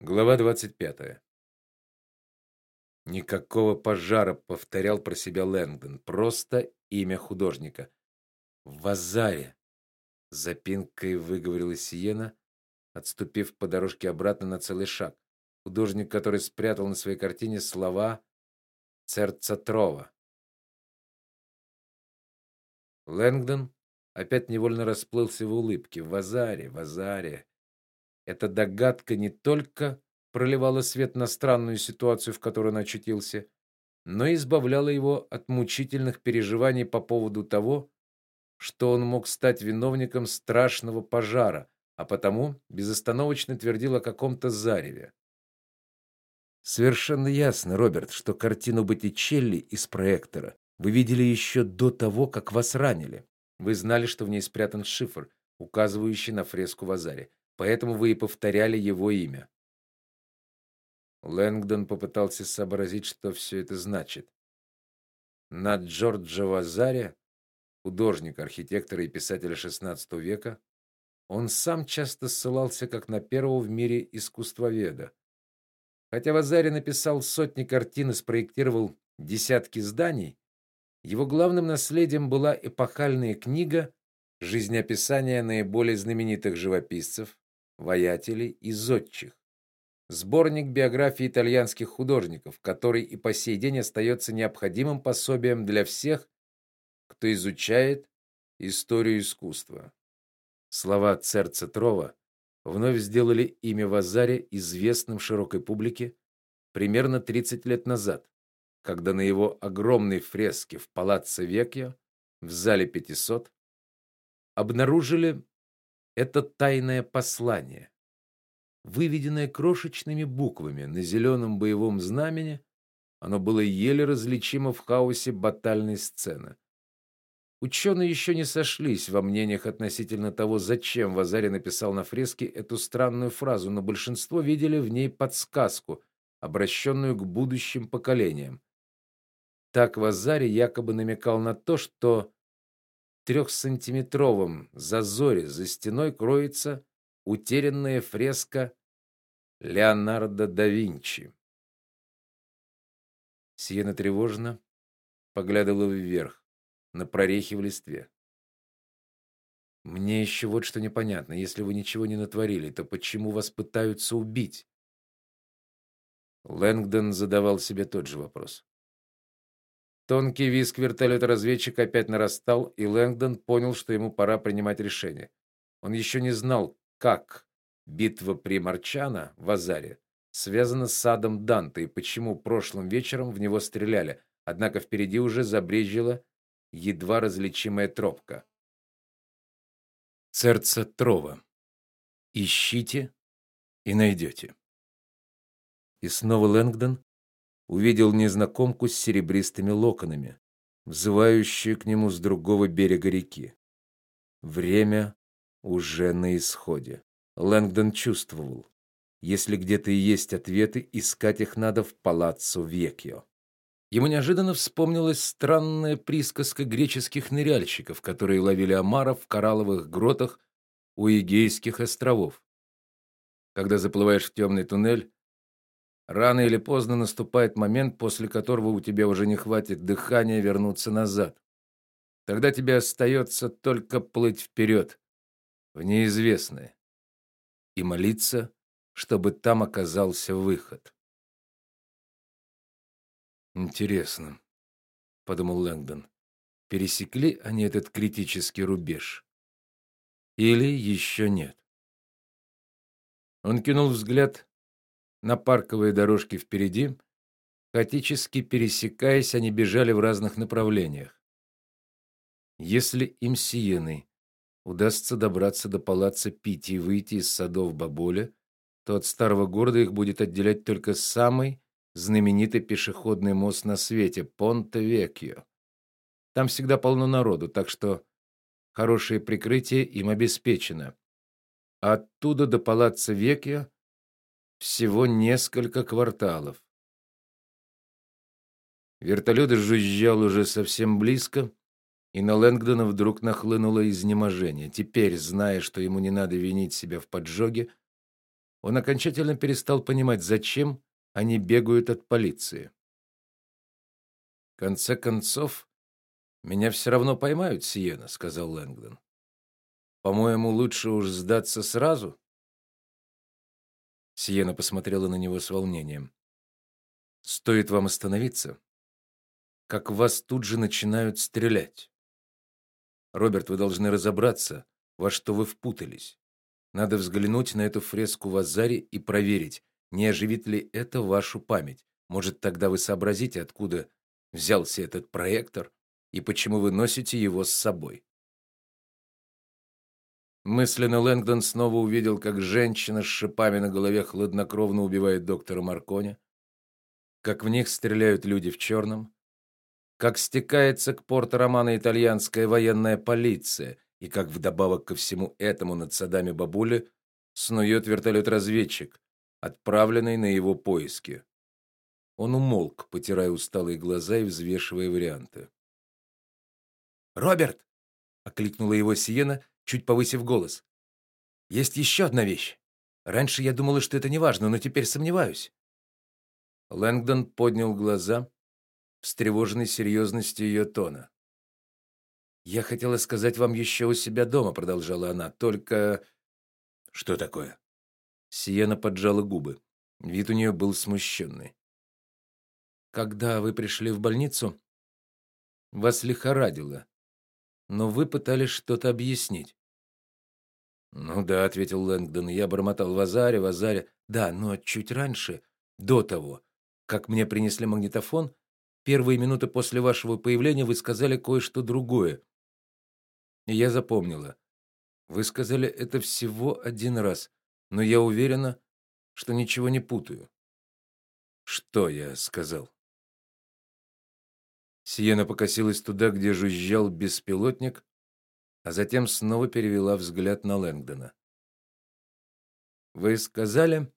Глава 25. Никакого пожара, повторял про себя Лэнгдон, просто имя художника. Вазаре. Запинкой выговорила Сиена, отступив по дорожке обратно на целый шаг. Художник, который спрятал на своей картине слова Церцатрова. Лэнгдон опять невольно расплылся в улыбке. Вазаре, Вазаре. Эта догадка не только проливала свет на странную ситуацию, в которой он очутился, но и избавляла его от мучительных переживаний по поводу того, что он мог стать виновником страшного пожара, а потому безостановочно твердил о каком-то зареве. Совершенно ясно, Роберт, что картину Боттичелли из проектора вы видели еще до того, как вас ранили. Вы знали, что в ней спрятан шифр, указывающий на фреску в Азаре. Поэтому вы и повторяли его имя. Лэнгдон попытался сообразить, что все это значит. На Джорджа Вазаре, художника, архитектора и писателя XVI века, он сам часто ссылался как на первого в мире искусствоведа. Хотя Вазаре написал сотни картин и спроектировал десятки зданий, его главным наследием была эпохальная книга Жизнеописание наиболее знаменитых живописцев, воятелей и зодчих. Сборник биографий итальянских художников, который и по сей день остается необходимым пособием для всех, кто изучает историю искусства. Слова Церца Трова вновь сделали имя Вазаре известным широкой публике примерно 30 лет назад, когда на его огромной фреске в Палаццо Векьо в зале 500 обнаружили это тайное послание, выведенное крошечными буквами на зеленом боевом знамени, оно было еле различимо в хаосе батальной сцены. Ученые еще не сошлись во мнениях относительно того, зачем Вазари написал на фреске эту странную фразу, но большинство видели в ней подсказку, обращенную к будущим поколениям. Так Вазари якобы намекал на то, что трехсантиметровом зазоре за стеной кроется утерянная фреска Леонардо да Винчи. Сиена тревожно поглядывала вверх, на прорехи в листве. Мне еще вот что непонятно. Если вы ничего не натворили, то почему вас пытаются убить? Лэнгдон задавал себе тот же вопрос. Тонкий визг вертолета-разведчика опять нарастал, и Лэнгдон понял, что ему пора принимать решение. Он еще не знал, как битва при Марчана в Азаре связана с садом Данте и почему прошлым вечером в него стреляли. Однако впереди уже забрезжила едва различимая тропка. Сердце Трова. Ищите и найдете. И снова Лэнгдон увидел незнакомку с серебристыми локонами, взывающую к нему с другого берега реки. Время уже на исходе. Лэнгдон чувствовал, если где-то и есть ответы, искать их надо в палаццо Векьо. Ему неожиданно вспомнилась странная присказка греческих ныряльщиков, которые ловили омаров в коралловых гротах у Эгейских островов. Когда заплываешь в темный туннель, Рано или поздно наступает момент, после которого у тебя уже не хватит дыхания вернуться назад. Тогда тебе остается только плыть вперед, в неизвестное, и молиться, чтобы там оказался выход. Интересно, подумал Лэнгдон. Пересекли они этот критический рубеж или еще нет? Он кинул взгляд на парковые дорожки впереди, хаотически пересекаясь, они бежали в разных направлениях. Если им сиеной удастся добраться до палаца Пити и выйти из садов Баболя, то от старого города их будет отделять только самый знаменитый пешеходный мост на свете Понте-Векьо. Там всегда полно народу, так что хорошее прикрытие им обеспечено. А оттуда до палаца Векьо всего несколько кварталов. Вертолет жужжал уже совсем близко, и на Лэнгдона вдруг нахлынуло изнеможение. Теперь, зная, что ему не надо винить себя в поджоге, он окончательно перестал понимать, зачем они бегают от полиции. В конце концов, меня все равно поймают, Сиена, сказал Лэнгдон. По-моему, лучше уж сдаться сразу. Сиена посмотрела на него с волнением. Стоит вам остановиться, как вас тут же начинают стрелять. Роберт, вы должны разобраться, во что вы впутались. Надо взглянуть на эту фреску в Азаре и проверить, не оживит ли это вашу память. Может, тогда вы сообразите, откуда взялся этот проектор и почему вы носите его с собой. Мысленно Лэнгдон снова увидел, как женщина с шипами на голове хладнокровно убивает доктора Маркони, как в них стреляют люди в черном, как стекается к порт-Романо итальянская военная полиция и как вдобавок ко всему этому над садами бабули снует вертолет-разведчик, отправленный на его поиски. Он умолк, потирая усталые глаза и взвешивая варианты. "Роберт!" окликнула его Сиена, чуть повысив голос. "Есть еще одна вещь. Раньше я думала, что это не важно, но теперь сомневаюсь". Лэнгдон поднял глаза, встревоженный серьезностью ее тона. Я хотела сказать вам еще у себя дома, продолжала она. Только что такое? Сиена поджала губы. Вид у нее был смущенный. Когда вы пришли в больницу, вас лихорадило, но вы пытались что-то объяснить. Ну да, ответил Лэнгдон. Я бормотал в Азаре, в Азаре. Да, но чуть раньше, до того, как мне принесли магнитофон, первые минуты после вашего появления вы сказали кое-что другое. И я запомнила. Вы сказали это всего один раз, но я уверена, что ничего не путаю. Что я сказал? Сиена покосилась туда, где жужжал беспилотник, а затем снова перевела взгляд на Лэнгдона. Вы сказали: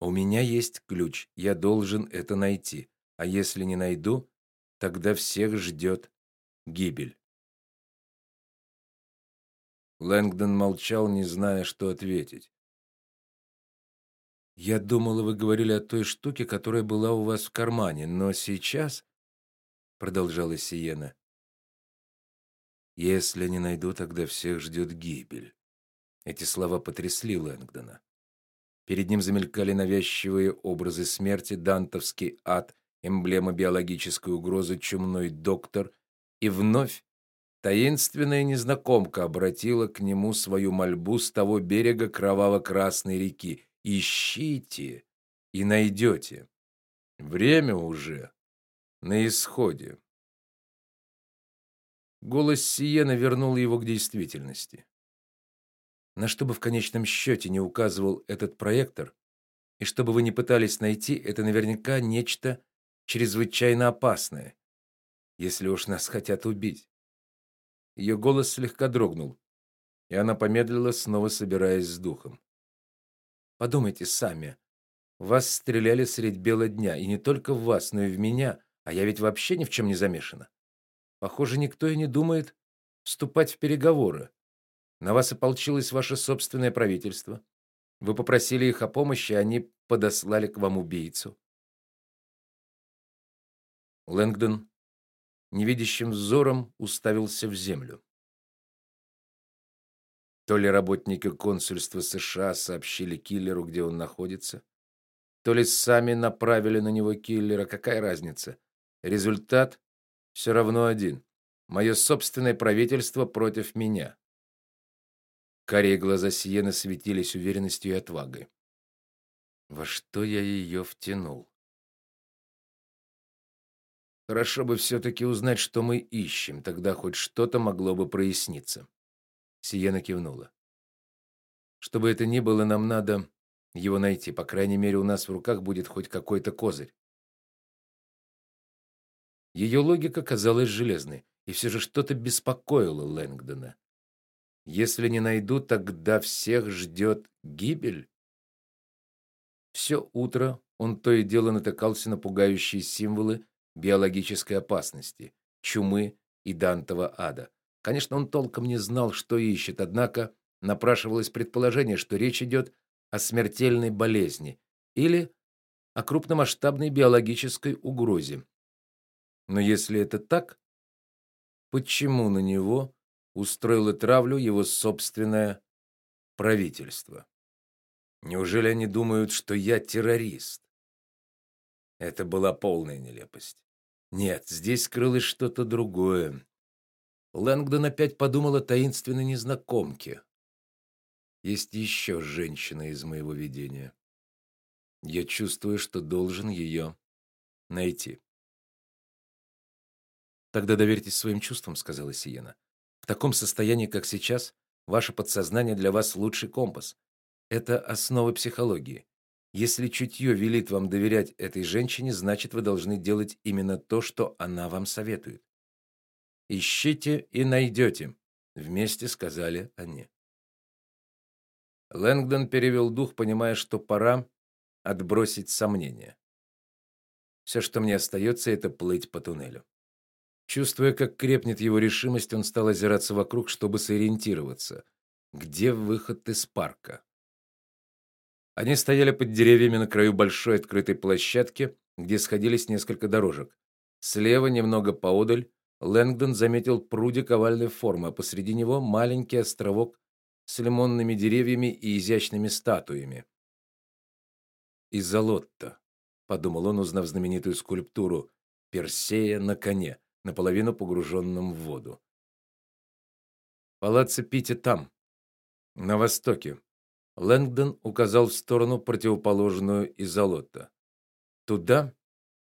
"У меня есть ключ, я должен это найти, а если не найду, тогда всех ждет гибель". Лэнгдон молчал, не зная, что ответить. Я думала, вы говорили о той штуке, которая была у вас в кармане, но сейчас, продолжала Сиена. Если не найду, тогда всех ждет гибель. Эти слова потрясли Лэнгдона. Перед ним замелькали навязчивые образы смерти, дантовский ад, эмблема биологической угрозы, чумной доктор, и вновь Таинственная незнакомка обратила к нему свою мольбу с того берега кроваво-красной реки: "Ищите и найдете. Время уже на исходе". Голос Сиена вернул его к действительности. На что бы в конечном счете не указывал этот проектор, и чтобы вы не пытались найти, это наверняка нечто чрезвычайно опасное, если уж нас хотят убить. Ее голос слегка дрогнул, и она помедлила, снова собираясь с духом. Подумайте сами. Вас стреляли средь бела дня, и не только в вас, но и в меня, а я ведь вообще ни в чем не замешана. Похоже, никто и не думает вступать в переговоры. На вас ополчилось ваше собственное правительство. Вы попросили их о помощи, они подослали к вам убийцу. Лэнгдон невидящим взором уставился в землю. То ли работники консульства США сообщили киллеру, где он находится, то ли сами направили на него киллера, какая разница? Результат все равно один. Мое собственное правительство против меня. Карие глаза Сиены светились уверенностью и отвагой. Во что я ее втянул? Хорошо бы все таки узнать, что мы ищем, тогда хоть что-то могло бы проясниться. Сиена кивнула. Чтобы это ни было, нам надо его найти. По крайней мере, у нас в руках будет хоть какой-то козырь. Ее логика казалась железной, и все же что-то беспокоило Лэнгдона. Если не найду, тогда всех ждет гибель. Все утро он то и дело натыкался на пугающие символы биологической опасности, чумы и Дантова ада. Конечно, он толком не знал, что ищет, однако напрашивалось предположение, что речь идет о смертельной болезни или о крупномасштабной биологической угрозе. Но если это так, почему на него устроило травлю его собственное правительство? Неужели они думают, что я террорист? Это была полная нелепость. Нет, здесь скрылось что-то другое. Лэнгдон опять подумал о таинственной незнакомке. Есть еще женщина из моего видения. Я чувствую, что должен ее найти. Тогда доверьтесь своим чувствам, сказала Сиена. В таком состоянии, как сейчас, ваше подсознание для вас лучший компас. Это основа психологии. Если чутье велит вам доверять этой женщине, значит, вы должны делать именно то, что она вам советует. Ищите и найдете», — вместе сказали они. Лэнгдон перевел дух, понимая, что пора отбросить сомнения. Все, что мне остается, это плыть по туннелю. Чувствуя, как крепнет его решимость, он стал озираться вокруг, чтобы сориентироваться. Где выход из парка? Они стояли под деревьями на краю большой открытой площадки, где сходились несколько дорожек. Слева, немного поодаль, Лэнгдон заметил прудик овальной формы, а посреди него маленький островок с лимонными деревьями и изящными статуями. Изолотта, подумал он, узнав знаменитую скульптуру Персея на коне, наполовину погруженном в воду. Палаццо Питти там, на востоке, Лэнгдон указал в сторону противоположную Изолотта. Туда,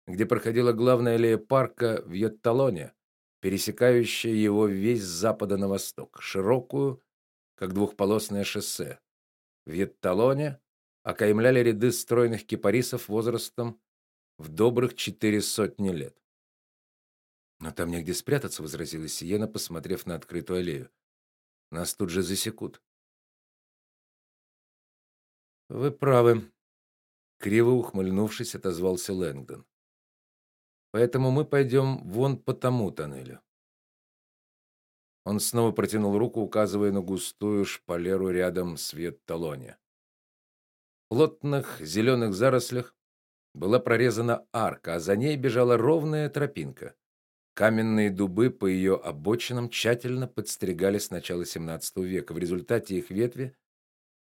где проходила главная аллея парка в Йотталоне, пересекающая его весь с запада на восток, широкую, как двухполосное шоссе. В Йотталоне окаймляли ряды стройных кипарисов возрастом в добрых четыре сотни лет. Но там негде спрятаться, возразила Сиена, посмотрев на открытую аллею. Нас тут же засекут. Вы правы, криво ухмыльнувшись, отозвался Лэнгдон. Поэтому мы пойдем вон по тому тоннелю. Он снова протянул руку, указывая на густую шпалеру рядом с ветталоне. В плотных зеленых зарослях была прорезана арка, а за ней бежала ровная тропинка. Каменные дубы по ее обочинам тщательно подстригали с начала XVII века. В результате их ветви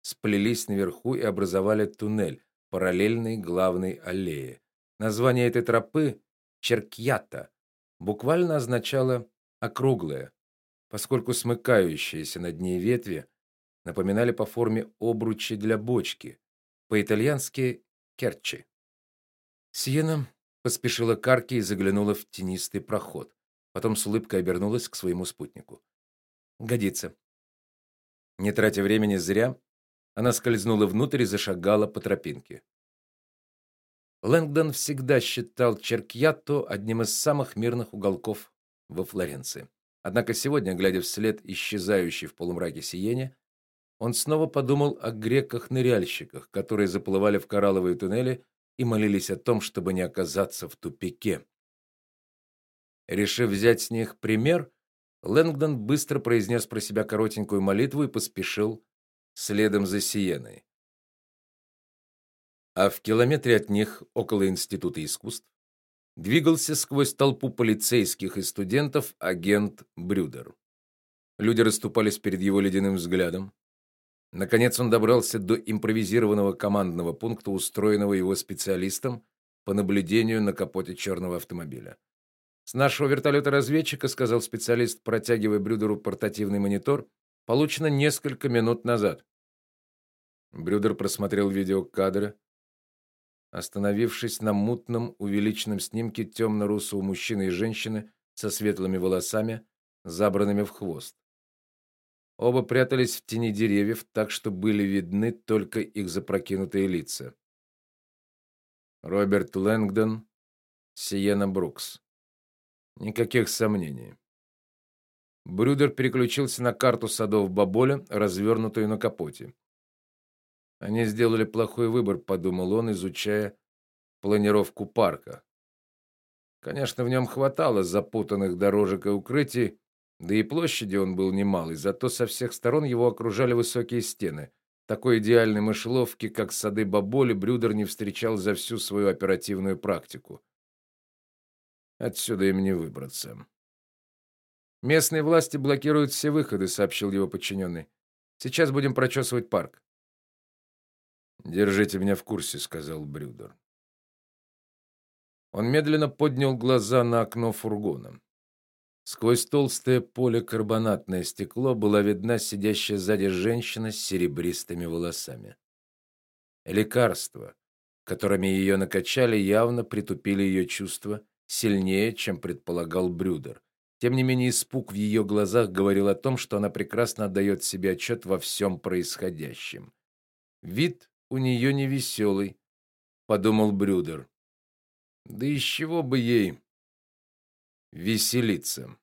сплелись наверху и образовали туннель, параллельный главной аллее. Название этой тропы Черкьята буквально означало округлое, поскольку смыкающиеся над ней ветви напоминали по форме обручи для бочки, по-итальянски керчи. Сиена поспешила к арке и заглянула в тенистый проход. Потом с улыбкой обернулась к своему спутнику. Годится. Не тратя времени зря, она скользнула внутрь и зашагала по тропинке. Лэнгдон всегда считал Черкьятто одним из самых мирных уголков во Флоренции. Однако сегодня, глядя вслед исчезающей в полумраке Сиене, он снова подумал о греках-ныряльщиках, которые заплывали в коралловые туннели и молились о том, чтобы не оказаться в тупике. Решив взять с них пример, Лэнгдон быстро произнес про себя коротенькую молитву и поспешил следом за Сиеной. А в километре от них, около Института искусств, двигался сквозь толпу полицейских и студентов агент Брюдер. Люди расступались перед его ледяным взглядом. Наконец он добрался до импровизированного командного пункта, устроенного его специалистом по наблюдению на капоте черного автомобиля. С нашего вертолета-разведчика, сказал специалист, протягивая Брюдеру портативный монитор, получено несколько минут назад. Брюдер просмотрел видеокадры, остановившись на мутном увеличенном снимке темно-русого мужчины и женщины со светлыми волосами, забранными в хвост. Оба прятались в тени деревьев, так что были видны только их запрокинутые лица. Роберт Лэнгдон, Сиена Брукс. Никаких сомнений. Брюдер переключился на карту садов Баболя, развернутую на капоте. Они сделали плохой выбор, подумал он, изучая планировку парка. Конечно, в нем хватало запутанных дорожек и укрытий, да и площади он был немалый, зато со всех сторон его окружали высокие стены. Такой идеальной мышеловки, как сады Баболи, Брюдер не встречал за всю свою оперативную практику. Отсюда им не выбраться. Местные власти блокируют все выходы, сообщил его подчиненный. Сейчас будем прочесывать парк. Держите меня в курсе, сказал Брюдер. Он медленно поднял глаза на окно фургона. Сквозь толстое поликарбонатное стекло была видна сидящая сзади женщина с серебристыми волосами. Лекарства, которыми ее накачали, явно притупили ее чувства сильнее, чем предполагал Брюдер. Тем не менее, испуг в ее глазах говорил о том, что она прекрасно отдает себе отчет во всем происходящем. Вид у нее не веселый, подумал Брюдер. Да из чего бы ей веселиться?